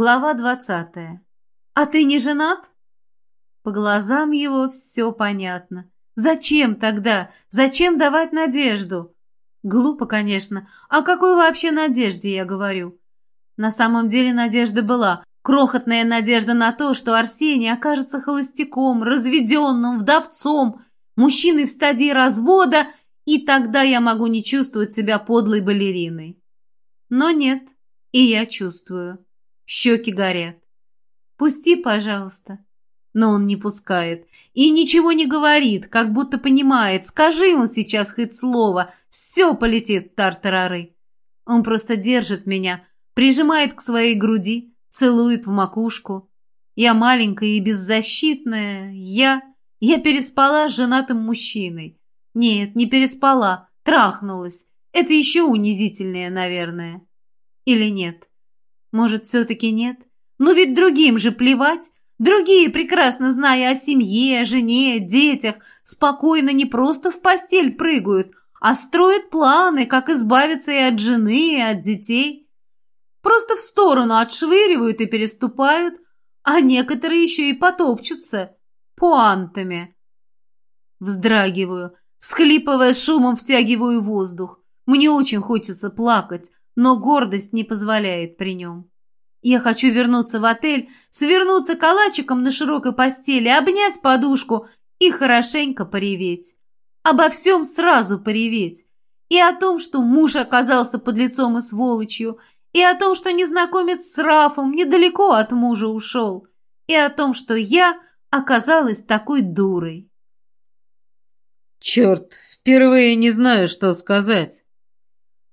Глава двадцатая. «А ты не женат?» По глазам его все понятно. Зачем тогда? Зачем давать надежду? Глупо, конечно. О какой вообще надежде я говорю? На самом деле надежда была. Крохотная надежда на то, что Арсений окажется холостяком, разведенным, вдовцом, мужчиной в стадии развода, и тогда я могу не чувствовать себя подлой балериной. Но нет, и я чувствую. Щеки горят. «Пусти, пожалуйста». Но он не пускает. И ничего не говорит, как будто понимает. Скажи он сейчас хоть слово, все полетит в тартарары. Он просто держит меня, прижимает к своей груди, целует в макушку. Я маленькая и беззащитная. Я... Я переспала с женатым мужчиной. Нет, не переспала, трахнулась. Это еще унизительнее, наверное. Или нет? Может, все-таки нет? Ну ведь другим же плевать. Другие, прекрасно зная о семье, жене, детях, спокойно не просто в постель прыгают, а строят планы, как избавиться и от жены, и от детей. Просто в сторону отшвыривают и переступают, а некоторые еще и потопчутся пуантами. Вздрагиваю, всхлипывая шумом втягиваю воздух. Мне очень хочется плакать, но гордость не позволяет при нем. Я хочу вернуться в отель, свернуться калачиком на широкой постели, обнять подушку и хорошенько пореветь. Обо всем сразу пореветь. И о том, что муж оказался под лицом и сволочью, и о том, что незнакомец с Рафом недалеко от мужа ушел, и о том, что я оказалась такой дурой. «Черт, впервые не знаю, что сказать».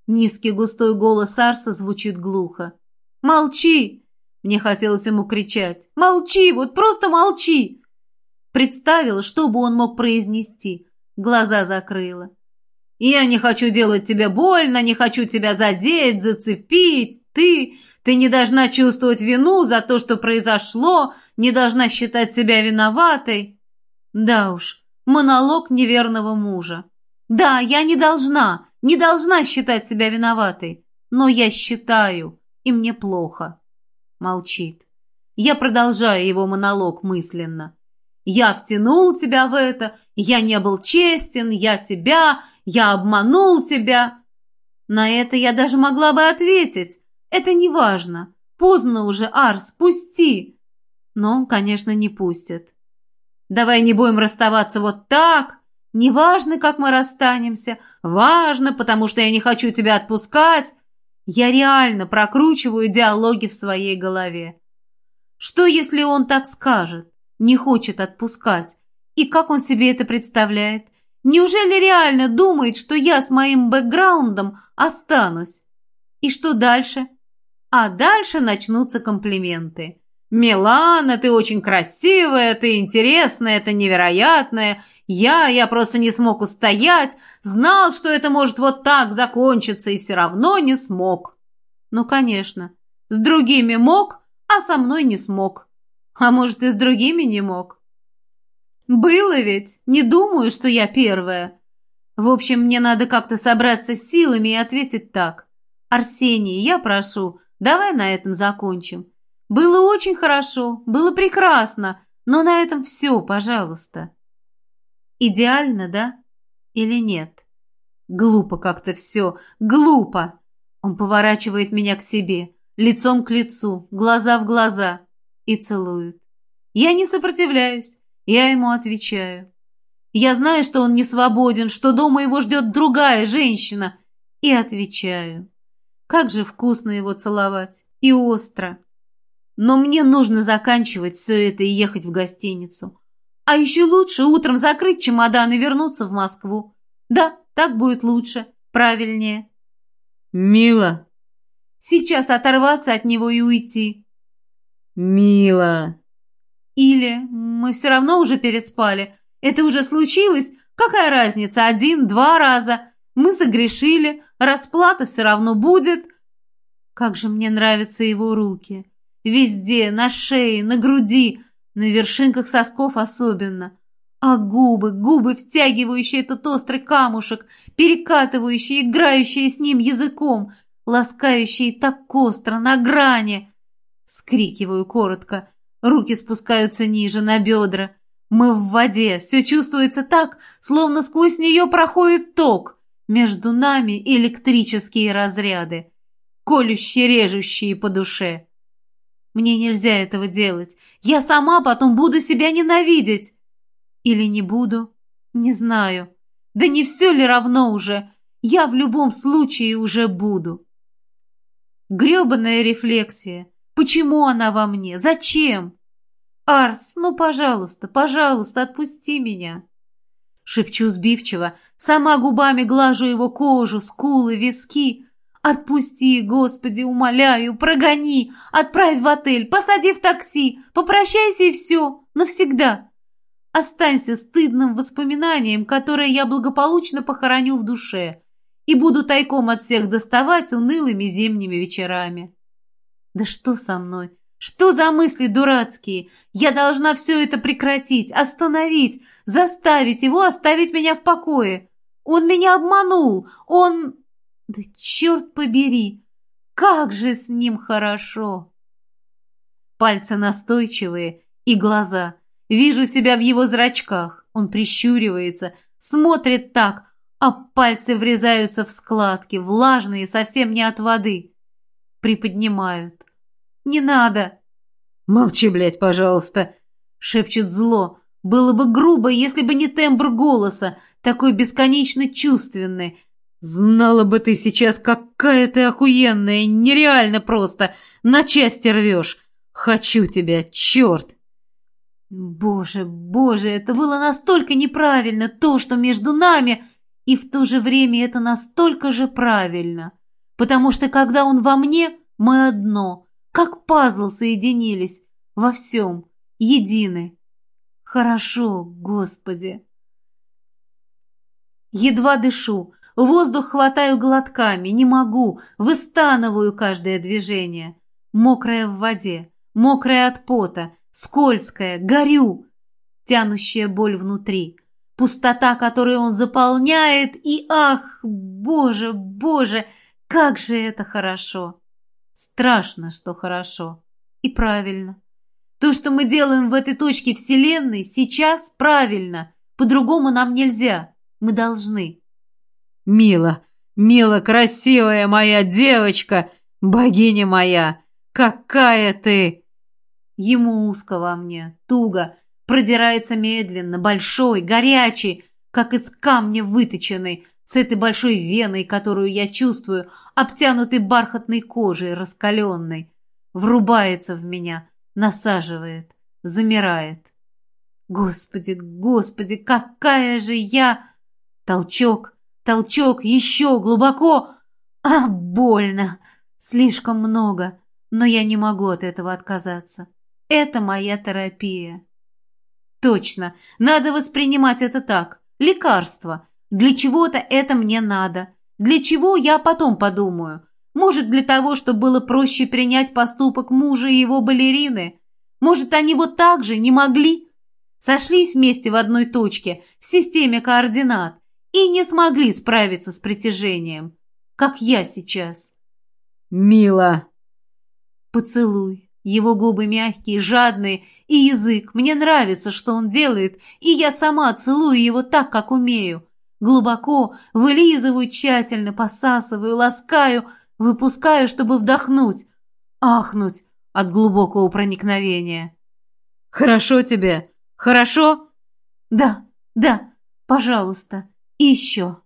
Низкий густой голос Арса звучит глухо. «Молчи!» Мне хотелось ему кричать. «Молчи! Вот просто молчи!» Представила, что бы он мог произнести. Глаза закрыла. «Я не хочу делать тебе больно, не хочу тебя задеть, зацепить. Ты... Ты не должна чувствовать вину за то, что произошло, не должна считать себя виноватой». Да уж, монолог неверного мужа. Да, я не должна, не должна считать себя виноватой, но я считаю, и мне плохо. Молчит. Я продолжаю его монолог мысленно. Я втянул тебя в это, я не был честен, я тебя, я обманул тебя. На это я даже могла бы ответить. Это не важно. Поздно уже, Арс, пусти. Но он, конечно, не пустит. Давай не будем расставаться вот так, не важно, как мы расстанемся. Важно, потому что я не хочу тебя отпускать. Я реально прокручиваю диалоги в своей голове. Что, если он так скажет? Не хочет отпускать. И как он себе это представляет? Неужели реально думает, что я с моим бэкграундом останусь? И что дальше? А дальше начнутся комплименты. «Милана, ты очень красивая, ты интересная, ты невероятная. Я, я просто не смог устоять, знал, что это может вот так закончиться, и все равно не смог». «Ну, конечно. С другими мог, а со мной не смог. А может, и с другими не мог?» «Было ведь. Не думаю, что я первая. В общем, мне надо как-то собраться с силами и ответить так. Арсений, я прошу, давай на этом закончим». Было очень хорошо, было прекрасно, но на этом все, пожалуйста. Идеально, да? Или нет? Глупо как-то все, глупо. Он поворачивает меня к себе, лицом к лицу, глаза в глаза и целует. Я не сопротивляюсь, я ему отвечаю. Я знаю, что он не свободен, что дома его ждет другая женщина, и отвечаю. Как же вкусно его целовать и остро. Но мне нужно заканчивать все это и ехать в гостиницу. А еще лучше утром закрыть чемодан и вернуться в Москву. Да, так будет лучше, правильнее. Мила. Сейчас оторваться от него и уйти. Мила. Или мы все равно уже переспали. Это уже случилось. Какая разница, один, два раза. Мы согрешили, расплата все равно будет. Как же мне нравятся его руки. Везде, на шее, на груди, на вершинках сосков особенно. А губы, губы, втягивающие этот острый камушек, перекатывающие, играющие с ним языком, ласкающие так остро, на грани. Вскрикиваю коротко. Руки спускаются ниже, на бедра. Мы в воде. Все чувствуется так, словно сквозь нее проходит ток. Между нами электрические разряды. Колющие, режущие по душе. Мне нельзя этого делать. Я сама потом буду себя ненавидеть. Или не буду? Не знаю. Да не все ли равно уже? Я в любом случае уже буду. Гребаная рефлексия. Почему она во мне? Зачем? Арс, ну, пожалуйста, пожалуйста, отпусти меня. Шепчу сбивчиво, сама губами глажу его кожу, скулы, виски. Отпусти, Господи, умоляю, прогони, отправь в отель, посади в такси, попрощайся и все, навсегда. Останься стыдным воспоминанием, которое я благополучно похороню в душе и буду тайком от всех доставать унылыми зимними вечерами. Да что со мной? Что за мысли дурацкие? Я должна все это прекратить, остановить, заставить его оставить меня в покое. Он меня обманул. Он... Да черт побери! Как же с ним хорошо! Пальцы настойчивые и глаза. Вижу себя в его зрачках. Он прищуривается, смотрит так, а пальцы врезаются в складки, влажные, совсем не от воды. Приподнимают. «Не надо!» «Молчи, блядь, пожалуйста!» Шепчет зло. Было бы грубо, если бы не тембр голоса, такой бесконечно чувственный. «Знала бы ты сейчас, какая ты охуенная, нереально просто! На части рвешь! Хочу тебя, черт!» Боже, боже, это было настолько неправильно, то, что между нами, и в то же время это настолько же правильно. Потому что когда он во мне, мы одно, как пазл соединились во всем, едины. Хорошо, Господи. Едва дышу, воздух хватаю глотками, не могу, выстанываю каждое движение. Мокрая в воде, мокрая от пота, скользкая, горю. Тянущая боль внутри, пустота, которую он заполняет, и ах, боже, боже, как же это хорошо! Страшно, что хорошо. И правильно. То, что мы делаем в этой точке Вселенной, сейчас правильно. По-другому нам нельзя. Мы должны. Мила, мила, красивая моя девочка, богиня моя, какая ты! Ему узко во мне, туго, продирается медленно, большой, горячий, как из камня выточенный, с этой большой веной, которую я чувствую, обтянутой бархатной кожей, раскаленной, врубается в меня, насаживает, замирает. Господи, господи, какая же я! Толчок, толчок, еще глубоко. А, больно! Слишком много, но я не могу от этого отказаться. Это моя терапия. Точно, надо воспринимать это так. Лекарство. Для чего-то это мне надо. Для чего, я потом подумаю. Может, для того, чтобы было проще принять поступок мужа и его балерины? Может, они вот так же не могли? Сошлись вместе в одной точке, в системе координат, и не смогли справиться с притяжением, как я сейчас. «Мила!» Поцелуй. Его губы мягкие, жадные, и язык. Мне нравится, что он делает, и я сама целую его так, как умею. Глубоко, вылизываю тщательно, посасываю, ласкаю, выпускаю, чтобы вдохнуть, ахнуть от глубокого проникновения. «Хорошо тебе? Хорошо?» «Да, да, пожалуйста, и еще».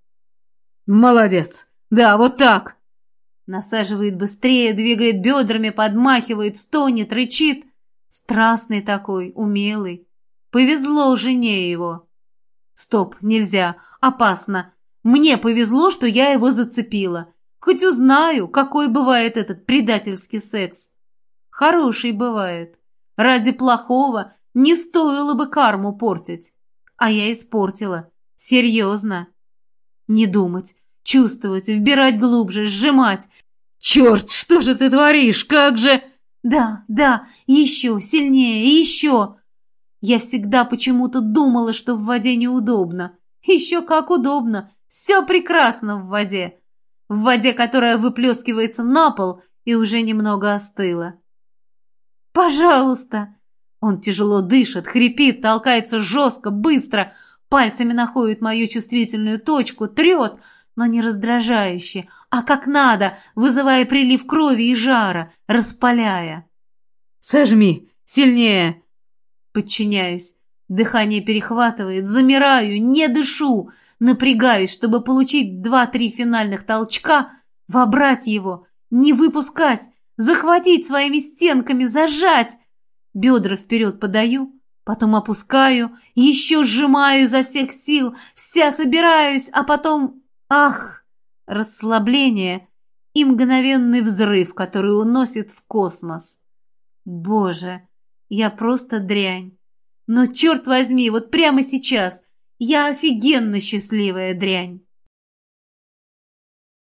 «Молодец! Да, вот так!» Насаживает быстрее, двигает бедрами, подмахивает, стонет, рычит. Страстный такой, умелый. Повезло жене его. Стоп, нельзя. Опасно. Мне повезло, что я его зацепила. Хоть узнаю, какой бывает этот предательский секс. Хороший бывает. Ради плохого не стоило бы карму портить. А я испортила. Серьезно. Не думать, чувствовать, вбирать глубже, сжимать. Черт, что же ты творишь? Как же... Да, да, еще сильнее, еще. Я всегда почему-то думала, что в воде неудобно. Еще как удобно. Все прекрасно в воде. В воде, которая выплескивается на пол и уже немного остыла. Пожалуйста!» Он тяжело дышит, хрипит, толкается жестко, быстро, пальцами находит мою чувствительную точку, трет, но не раздражающе, а как надо, вызывая прилив крови и жара, распаляя. «Сожми! Сильнее!» Подчиняюсь. Дыхание перехватывает, замираю, не дышу, напрягаюсь, чтобы получить два-три финальных толчка, вобрать его, не выпускать, захватить своими стенками, зажать. Бедра вперед подаю, потом опускаю, еще сжимаю изо всех сил, вся собираюсь, а потом... Ах! Расслабление и мгновенный взрыв, который уносит в космос. Боже, я просто дрянь. Но черт возьми, вот прямо сейчас я офигенно счастливая дрянь.